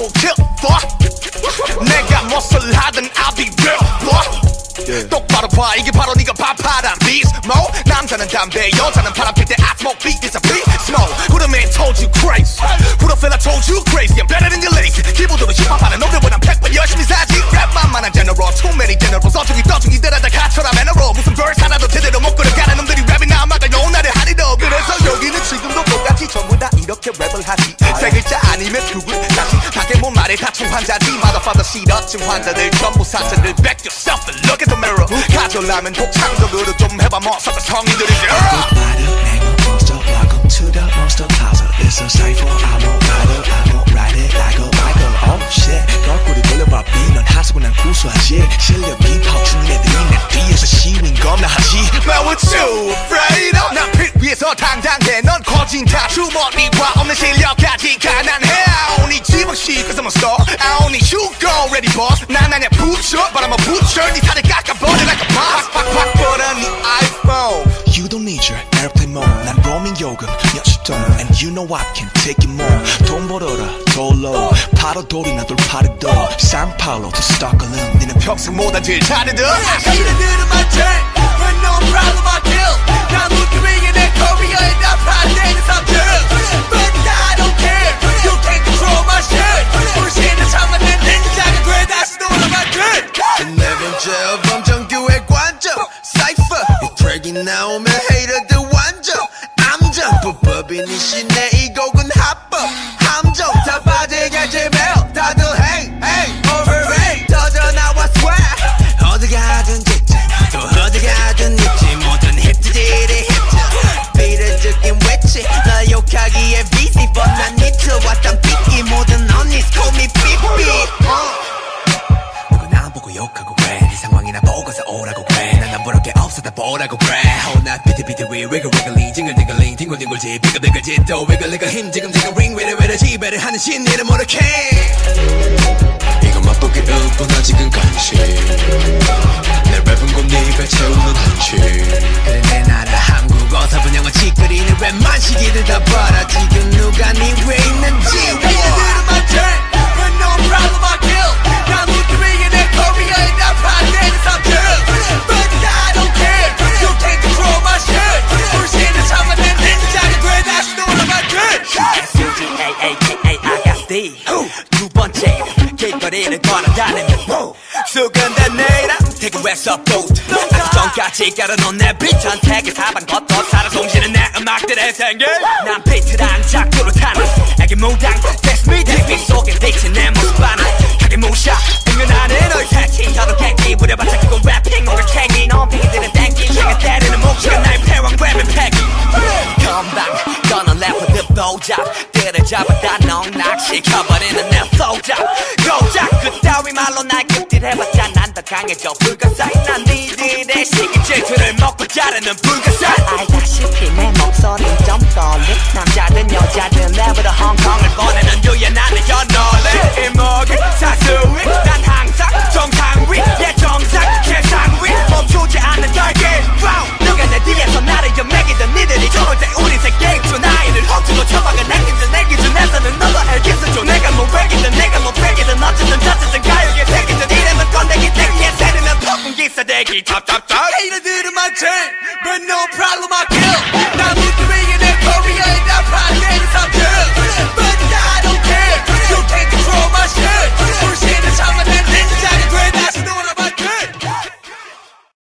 will kill boy 내가 무엇을 하든 I'll be real boy yeah. 똑바로 봐 이게 바로 네가 밥하란 beast mo 남자는 담배 여자는 바람 필때 I smoke beat it's a beast smoke Who the man told you crazy Who the 다시 밖에 못 말해 다친 환자지 Motherfather 시러증 환자들 전부 사자들 Back yourself and look at the mirror 가져라면 독창적으로 좀 해봐 뭐 서서 성인들이지 Rider, name a monster, welcome to the monster plaza. It's a cipher, I'm a rider, I'm a ride it like a biker. Oh shit, 거꾸로 돌려봐 B, 넌 하수고 난 구수하지. 실력이 파주는 애들이 내 뒤에서 시윈 겁나 하지. Man what you afraid of 난빛 위에서 당당해 넌 거진 다 주머니와 없는 실력까지 가난해 I only 지먹시 cause I'm a star I only you go ready boss 난 아냐 butcher but I'm a butcher 네 살을 깎아버려 like a boss 팍팍팍 뻗어 네 iPhone You don't need your airplane mode. 난 roaming 요금 몇십 돈. And you know I can take it more. 돈 벌어라, 돌로. 파도 돌이나 돌파리도. 산파울로 to 스톡홀름. 니는 평생 못한 제일 잘해도 Hater my turn 나오면 헤이터들 완전 암정 이 시내 이 곡은 합법. 함정 다 빠지겠지 매일 다들 hey hey overrate 터져 나와 swag 어디 가든 짓지. 또 어디 가든 있지. 모든 힙들이 힙들 비례적인 외치. 나 욕하기에 busy but 난 니트 왔단 삐끼 모든 언니 call me 삐삐 uh. 누구 나 보고 욕하고 그래. 네 상황이나 보고서 오라고 그래. 난안 부러울 게 없어 다 보라고 그래 위 위글 위글링 징글징글링 뒹굴뒹굴지 비글비글지 또 위글리글 힘 지금 지금 링 위를 위를 지배를 하는 신 이름 모르게 이건 맛보기 없구나 지금 간식 내 랩은 곧 네가 채우는 한식 그래 내 나라 한국어서 분영어 찌끄리는 랩만 시기들 다 봐라 지금 대구에서 보트 아주 전까지 깔아놓은 내 비트한 택에 사방 걷어 살아 숨쉬는 내 음악들의 생길. 난 비트랑 작두로 타는 애기 무당. That's me 대비 속에 비친 내 모습 하나 하게 무샤. 은근하는 너의 사치 서로 객기 부려봤자 그건 래핑 오늘 캥이 넌 비들은 땡기. 내가 때리는 몫이가 나의 패왕 랩의 패기. 금방 떠난 래퍼들 보잡 때를 잡아다. 넉낙시켜버리는 내 소잡 강해져 불가사의 난 니들의 시기 질투를 먹고 자르는 불가사 they keep top, top, top. Haters in my chain, but no problem, I kill. Now look at me in that Korea, and I probably ain't top, top.